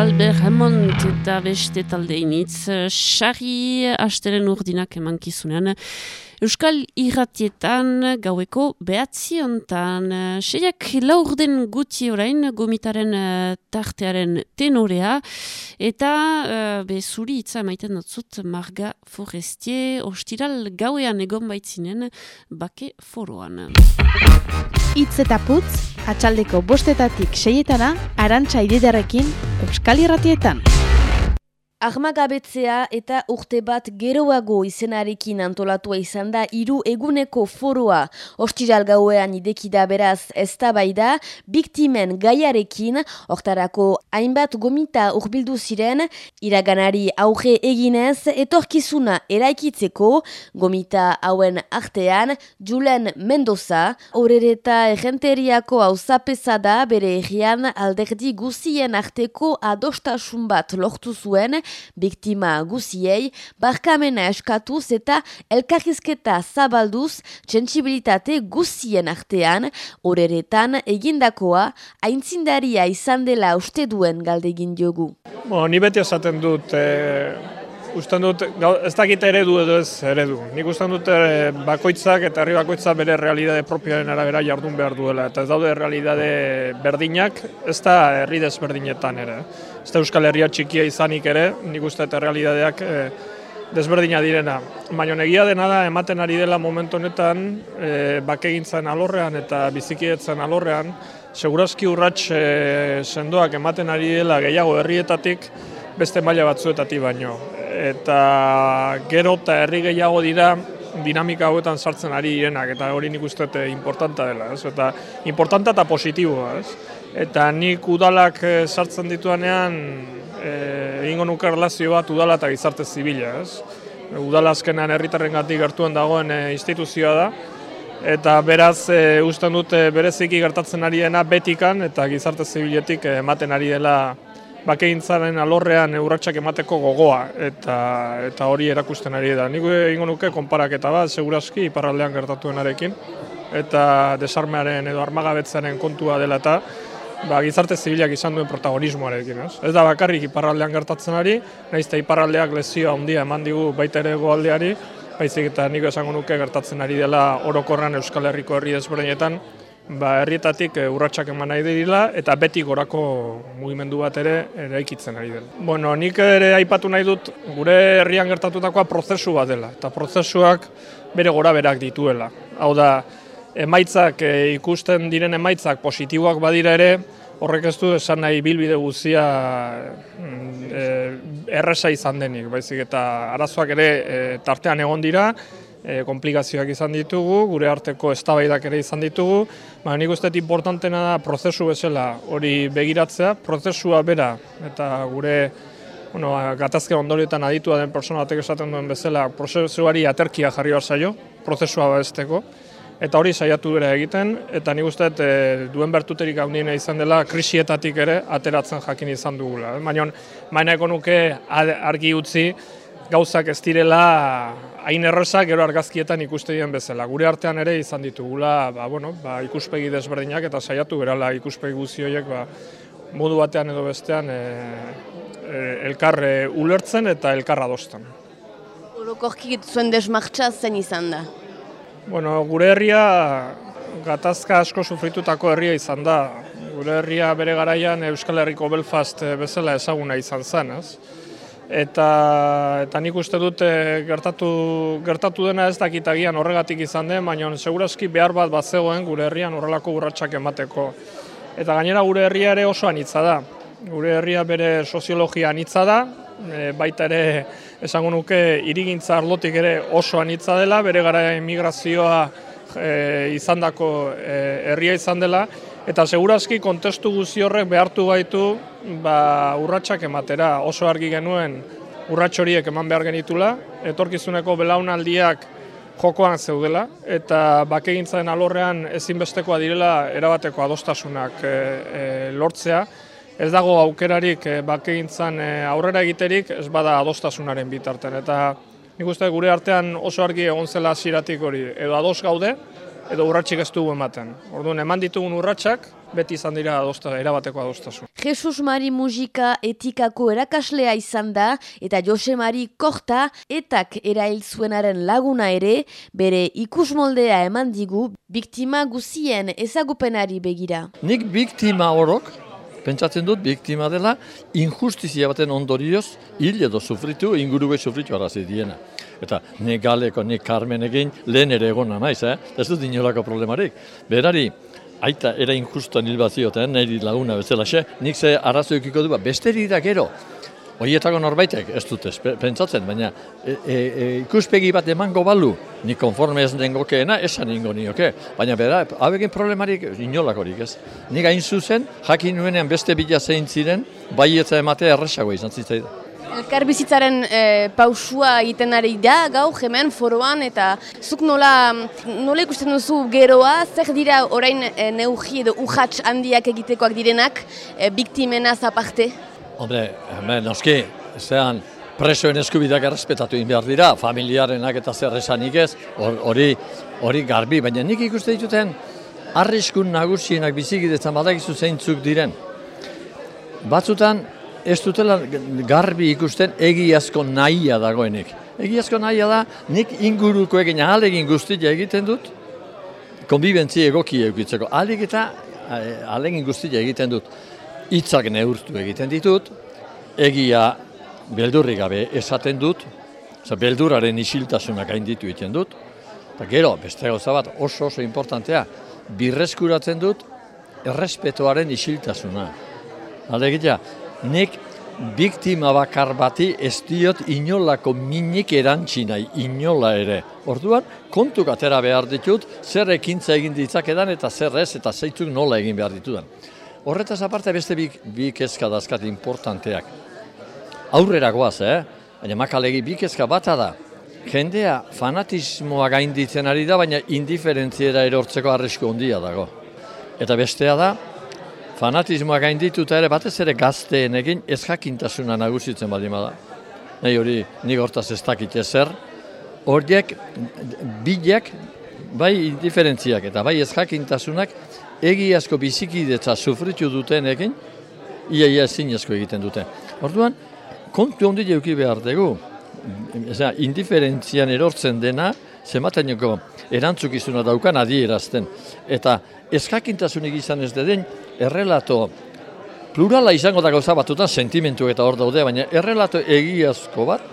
Albert Hammond eta beste taldeinitz, xarri asteren urdinak emankizunean. Euskal irratietan gaueko behatzi hontan. Seiak laurden guti orain gomitaren eh, tartearen tenorea eta uh, be zuri hitza emaiten datzut Marga Forestier ostiral gauean egon baitzinen bake foroan. Itz eta putz, atxaldeko bostetatik seietana, arantxa ididarekin, Euskal Irratietan. Armagabetzea eta urte bat geroago izenarekin antolatua izan da hiru eguneko foroa. Ostiral gauean idekida beraz ez da biktimen gaiarekin, hortarako hainbat gomita urbildu ziren, iraganari auge eginez, etorkizuna eraikitzeko, gomita hauen artean, Julen Mendoza, horreta egenteriako hau da bere egian alderdi guzien arteko adostasun bat lortu zuen, biktima guziei, barkamena eskatuz eta elkarrizketa zabalduz txentsibilitate guzien artean, horeretan egindakoa aintzindaria izan dela uste duen galdegin diogu. Bo, ni beti esaten dut, e, usten dut, ez dakit eredu edo ez eredu. Nik usten dut e, bakoitzak eta herri bakoitzak bere realidade propioaren arabera jardun behar duela. Eta ez daude realidade berdinak, ez da herri desberdinetan ere. Ez da Euskal Herria txikia izanik ere, nik uste eta realidadeak e, desberdina direna. Baina egia dena da, ematen ari dela momentu honetan, e, bakegintzen alorrean eta bizikietzen alorrean, segurazki urrats e, sendoak ematen ari dela gehiago herrietatik, beste maila batzuetatik baino eta gero eta herri gehiago dira dinamika hauetan sartzen ari direnak eta hori nik uste importanta dela, ez? Eta importanta eta positiboa, ez? Eta nik udalak eh, sartzen dituanean eh, egingo nuke relazio bat udala eta gizarte zibila, ez? Udala azkenean herritarrengatik gertuen dagoen e, instituzioa da eta beraz e, usten dute bereziki gertatzen ari dena betikan eta gizarte zibiletik ematen ari dela bakeintzaren alorrean urratsak emateko gogoa eta eta hori erakusten ari da. Nik egingo nuke konparaketa bat segurazki iparraldean gertatuenarekin eta desarmearen edo armagabetzaren kontua dela eta ba, gizarte zibilak izan duen protagonismoarekin. Ez, ez da bakarrik iparraldean gertatzen ari, nahiz eta iparraldeak lezioa handia eman digu baita ere goaldeari, baizik eta nik esango nuke gertatzen ari dela orokorran Euskal Herriko herri desberdinetan, ba, herrietatik e, urratsak eman nahi dira eta beti gorako mugimendu bat ere eraikitzen ari dela. Bueno, nik ere aipatu nahi dut gure herrian gertatutakoa prozesu bat dela eta prozesuak bere gora berak dituela. Hau da, emaitzak e, ikusten diren emaitzak positiboak badira ere, horrek ez du esan nahi bilbide guzia e, erresa izan denik, baizik eta arazoak ere e, tartean egon dira, e, komplikazioak izan ditugu, gure arteko eztabaidak ere izan ditugu, ba, nik uste importantena da prozesu bezala hori begiratzea, prozesua bera eta gure bueno, gatazke ondorietan aditua den persona batek esaten duen bezala prozesuari aterkia jarri behar zaio, prozesua besteko, eta hori saiatu bera egiten, eta nik uste e, duen bertuterik handiena izan dela krisietatik ere ateratzen jakin izan dugula. Baina, baina nuke argi utzi, gauzak ez direla hain errozak gero argazkietan ikuste dien bezala. Gure artean ere izan ditugula ba, bueno, ba, ikuspegi desberdinak eta saiatu berala ikuspegi guzi horiek ba, modu batean edo bestean e, e, elkar ulertzen eta elkar adostan. Orokorki zuen desmartza zen izan da? Bueno, gure herria gatazka asko sufritutako herria izan da. Gure herria bere garaian Euskal Herriko Belfast bezala ezaguna izan zen, ez? eta eta nik uste dut gertatu gertatu dena ez dakit agian horregatik izan den, baina segurazki behar bat bat zegoen gure herrian horrelako urratsak emateko. Eta gainera gure herria ere oso anitza da. Gure herria bere soziologia anitza da, e, baita ere esango nuke irigintza arlotik ere oso anitza dela, bere gara emigrazioa e, izandako e, herria izan dela, eta segurazki kontestu guzi horrek behartu gaitu ba, urratsak ematera. Oso argi genuen urrats horiek eman behar genitula, etorkizuneko belaunaldiak jokoan zeudela, eta bakegintzaren alorrean ezinbestekoa direla erabateko adostasunak e, e, lortzea. Ez dago aukerarik e, bakegintzan e, aurrera egiterik, ez bada adostasunaren bitarten. Eta nik uste gure artean oso argi egon zela ziratik hori, edo ados gaude, edo urratxik ez dugu ematen. Orduan, eman ditugun urratsak beti izan dira adosta, erabateko adostasun. Jesus Mari Mujika etikako erakaslea izan da, eta Jose Mari Korta etak erail zuenaren laguna ere, bere ikusmoldea eman digu, biktima guzien ezagupenari begira. Nik biktima horok, pentsatzen dut biktima dela, injustizia baten ondorioz, hil edo sufritu, ingurube sufritu arazi diena. Eta ni galeko, ni karmen egin, lehen ere egona naiz, eh? Ez dut inolako problemarik. Berari, aita era injustuan hil bat zioten, laguna bezala xe, nik ze arazo eukiko du, ba, besteri da gero, Hoietako norbaitek ez dut ez pe- pentsatzen, baina e, e, e, ikuspegi bat emango balu, ni konforme ez nengokeena, esan ingo nioke. Baina bera, habekin problemarik inolakorik ez. Nik hain zuzen, jakin nuenean beste bila zein ziren, baietza ematea erresagoa izan zitzaidan. Elkar bizitzaren e, pausua egiten ari da, gau hemen foroan, eta zuk nola, nola ikusten duzu geroa, zer dira orain e, neugi edo urrats handiak egitekoak direnak, e, biktimenaz aparte? Hombre, hemen noski, zean presoen eskubideak errespetatu egin behar dira, familiarenak eta zer esanik ez, hor- hori hori garbi, baina nik ikuste dituten arriskun nagusienak bizikidetzan badakizu zeintzuk diren. Batzutan ez dutela garbi ikusten egiazko nahia dagoenik. Egiazko nahia da, nik inguruko egin ahalegin guztia egiten dut, konbibentzi egoki eukitzeko. Alik eta eh, ahalegin guztia egiten dut. Hitzak neurtu egiten ditut, egia beldurri gabe esaten dut, Oza, beldurraren isiltasuna gainditu egiten dut, eta gero, beste gauza bat oso oso importantea, birreskuratzen dut errespetoaren isiltasuna. Alegia, nik biktima bakar bati ez diot inolako minik erantzi nahi, inola ere. Orduan, kontuk atera behar ditut, zer ekintza egin ditzakedan eta zer ez eta zeitzuk nola egin behar ditudan. Horretaz aparte beste bi, bi kezka dazkat importanteak. Aurrera goaz, eh? Baina makalegi bi kezka bata da. Jendea fanatismoa gainditzen ari da, baina indiferentziera erortzeko arrisku handia dago. Eta bestea da, fanatismoa gaindituta ere batez ere gazteenekin ez jakintasuna nagusitzen baldin bada. Nahi hori nik hortaz ez dakit ezer. Horiek bilak, bai indiferentziak eta bai ez jakintasunak egiazko bizikidetza sufritu dutenekin, ia ia ezinezko egiten dute. Orduan, kontu handi euki behar dugu, Eza, indiferentzian erortzen dena, zemateneko erantzukizuna daukan adierazten. Eta ezjakintasunik izan ez den, errelato plurala izango da gauza batutan sentimentu eta hor daude, baina errelato egiazko bat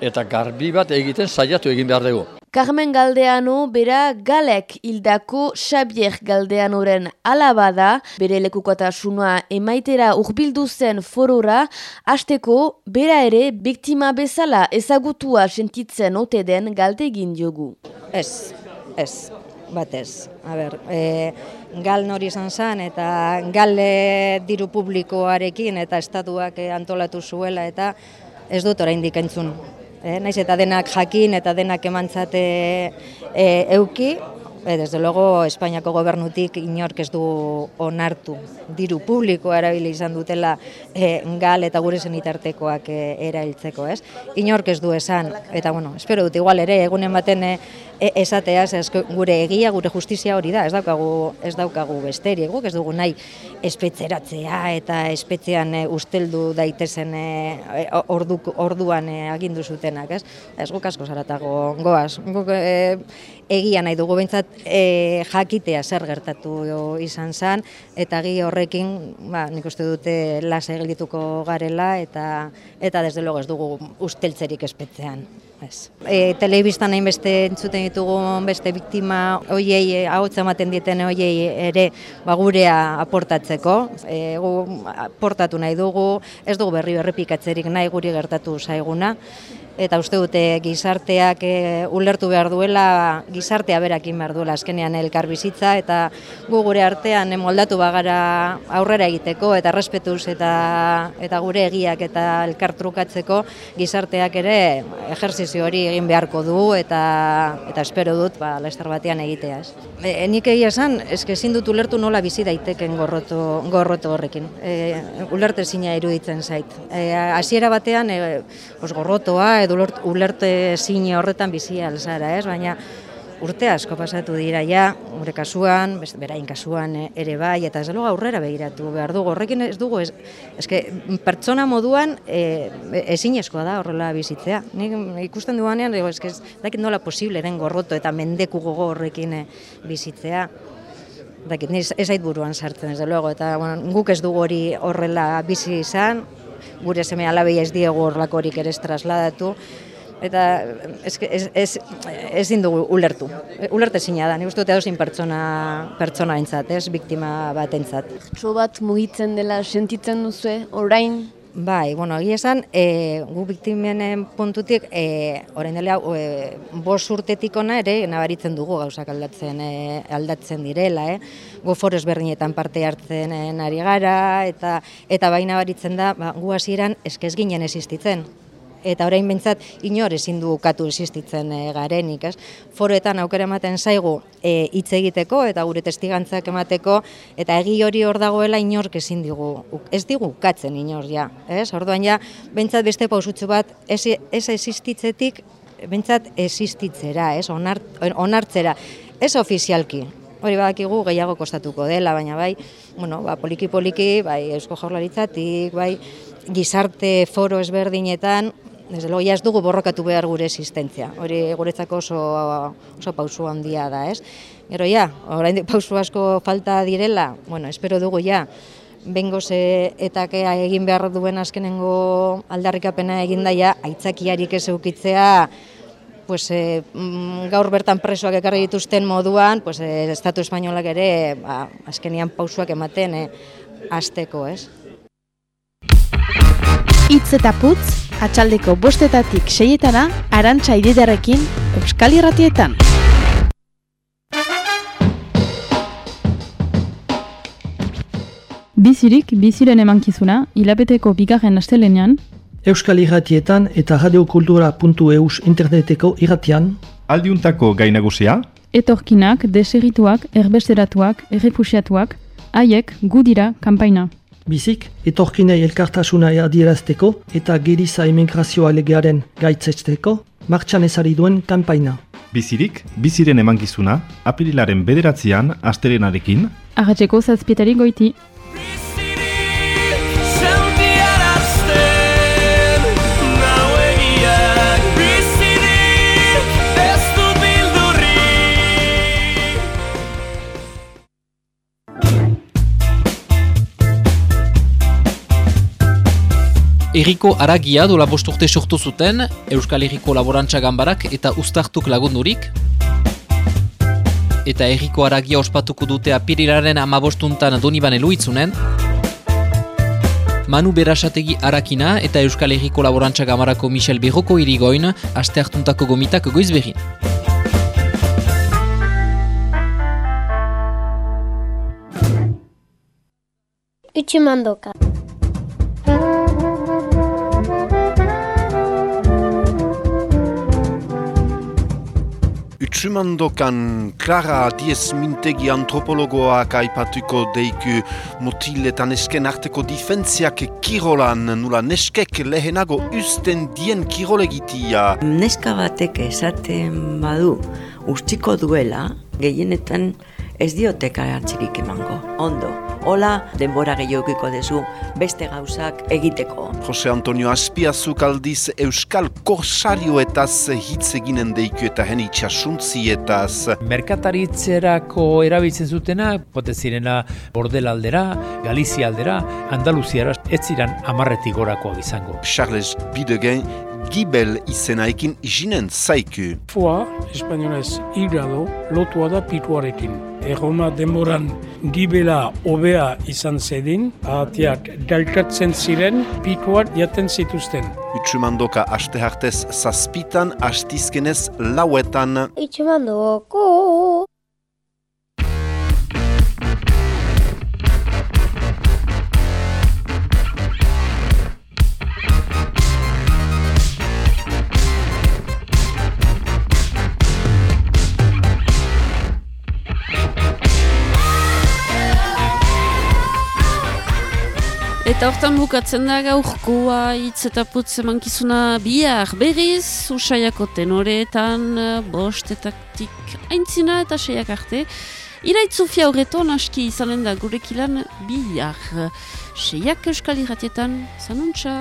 eta garbi bat egiten saiatu egin behar dugu. Carmen Galdeano bera galek hildako Xavier Galdeanoren alaba da, bere lekukotasuna emaitera urbildu zen forora, hasteko bera ere biktima bezala ezagutua sentitzen ote den galdegin diogu. Ez, ez, bat ez. A ber, e, gal nori izan zen eta gal diru publikoarekin eta estatuak antolatu zuela eta ez dut oraindik entzun. E, naiz eta denak jakin eta denak emantzate e, euki, e, desde luego Espainiako gobernutik inork ez du onartu diru publikoa erabili izan dutela e, gal eta gure zenitartekoak e, erailtzeko, ez? Inork ez du esan, eta bueno, espero dut igual ere egunen baten e, e, esatea, ze eske gure egia, gure justizia hori da, ez daukagu, ez daukagu besteri, guk ez dugu nahi espetzeratzea eta espetzean e, usteldu daitezen e, e, orduk, orduan e, agindu zutenak, ez? Ez guk asko zaratago goaz, guk e, egia nahi dugu behintzat e, jakitea zer gertatu izan zen, eta gi horrekin, ba, nik uste dute lasa egilituko garela, eta eta desde luego ez dugu usteltzerik espetzean. Ez. E, telebistan hainbeste entzuten ditugu beste biktima hoiei e, ahotsa ematen dieten hoiei ere ba gurea aportatzeko. E, gu aportatu nahi dugu, ez dugu berri berrepikatzerik nahi guri gertatu zaiguna eta uste dute gizarteak e, ulertu behar duela, gizartea berakin behar duela azkenean elkar bizitza eta gu gure artean moldatu bagara aurrera egiteko eta respetuz eta eta gure egiak eta elkar trukatzeko gizarteak ere ejerzizio hori egin beharko du eta eta espero dut ba laster batean egitea, ez. E, nik egia esan, eske ezin dut ulertu nola bizi daiteken gorroto gorroto horrekin. E, ulertezina iruditzen zait. E, hasiera batean e, os gorrotoa edo ulert- ulerte zine horretan bizi alzara, ez? Baina urte asko pasatu dira ja, gure kasuan, berain kasuan e, ere bai, eta ez luego aurrera begiratu behar dugu. Horrekin ez dugu, ez, eske, pertsona moduan e, ezinezkoa da horrela bizitzea. Nik ikusten duanean, eske, ez dakit nola posible den gorroto eta mendeku gogo horrekin e, bizitzea. Dakit, ez ez buruan sartzen, desde luego, eta bueno, guk ez dugu hori horrela bizi izan, gure seme alabei ez diegu horlakorik ere trasladatu, eta ez, ez, ez, ezin dugu ulertu. Ulertezina da, nik uste dut edozein pertsona, pertsona entzat, ez, biktima bat entzat. Txo bat mugitzen dela sentitzen duzu, orain Bai, bueno, egia esan, e, gu biktimenen puntutik, e, orain dela, e, bos urtetik ona ere, nabaritzen dugu gauzak aldatzen, e, aldatzen direla, eh? gu forez berdinetan parte hartzen e, ari gara, eta eta bai nabaritzen da, ba, gu hasieran eskez ginen existitzen. Eta orain behintzat inor ezin du ukatu existitzen e, garenik, ez? Foroetan aukera ematen zaigu e, hitz egiteko eta gure testigantzak emateko eta egi hori hor dagoela inork ezin digu, ez digu ukatzen inor ja, ez? Orduan ja behintzat beste pausutxo bat ez, ez existitzetik behintzat existitzera, ez? Onart, onartzera, ez ofizialki, Hori badakigu gehiago kostatuko dela, baina bai, bueno, ba, poliki-poliki, bai, Eusko Jaurlaritzatik, bai, gizarte foro ezberdinetan, desde luego, ja ez dugu borrokatu behar gure existentzia. Hori guretzako oso, oso pausu handia da, ez? Gero ja, oraindik pausu asko falta direla, bueno, espero dugu ja, bengo ze etakea egin behar duen azkenengo aldarrikapena egin daia, aitzakiarik ez eukitzea, pues, e, mm, gaur bertan presoak ekarri dituzten moduan, pues, e, Estatu Espainolak ere ba, azkenian pausuak ematen e, azteko, ez? Itz eta putz, atxaldeko bostetatik seietana, arantxa ididarekin, Euskal Irratietan. Bizirik, biziren emankizuna, hilabeteko bigarren astelenean, Euskal Irratietan eta radiokultura.eus interneteko irratian, Aldiuntako gai nagusia, etorkinak, deserituak, erbesteratuak, errefusiatuak, haiek gu dira kanpaina. Bizik, etorkinei elkartasuna adierazteko eta geriza emigrazioa legearen gaitzetzteko, martxan ezari duen kanpaina. bizirik, biziren emankizuna, apirilaren bederatzean astelenarekin, Arratxeko zazpietari goiti. Eriko Aragia dola bost urte sortu zuten, Euskal Herriko Laborantza Ganbarak eta Uztartuk lagundurik. Eta Eriko Aragia ospatuko dute apirilaren amabostuntan Doniban eluitzunen. Manu Berasategi Arakina eta Euskal Herriko Laborantza Gamarako Michel Berroko irigoin, aste hartuntako gomitak goiz behin. Utsumandoka. Utsumandokan Clara Diez Mintegi antropologoak aipatuko deiku mutiletan esken arteko difentziak kirolan nula neskek lehenago usten dien kirolegitia. Neska batek esaten badu ustiko duela, gehienetan ez dioteka hartzirik emango. Ondo, hola denbora gehiagiko dezu beste gauzak egiteko. Jose Antonio Azpiazuk aldiz Euskal Korsarioetaz hitz eginen deiku eta hen itxasuntzietaz. Merkataritzerako erabiltzen zutena, pote zirena Bordelaldera, Galizia aldera, Andaluziara, ez ziren amarretik gorakoak izango. Charles Bidegen Gibel izenaekin jinen zaiku. Foa, espainolez hígado, lotua da pituarekin. Erroma denboran gibela hobea izan zedin, ahatiak dalkatzen ziren, pituat jaten zituzten. Utsumandoka aste hartez zazpitan, astizkenez lauetan. Utsumandoko. Eta hortan bukatzen da gaurkoa hitz eta putz emankizuna bihar berriz, usaiako tenoreetan, bostetatik aintzina eta seiak arte. Iraitzufia horreton aski izanen da gurekilan bihar. Seiak euskal irratietan, zanuntza!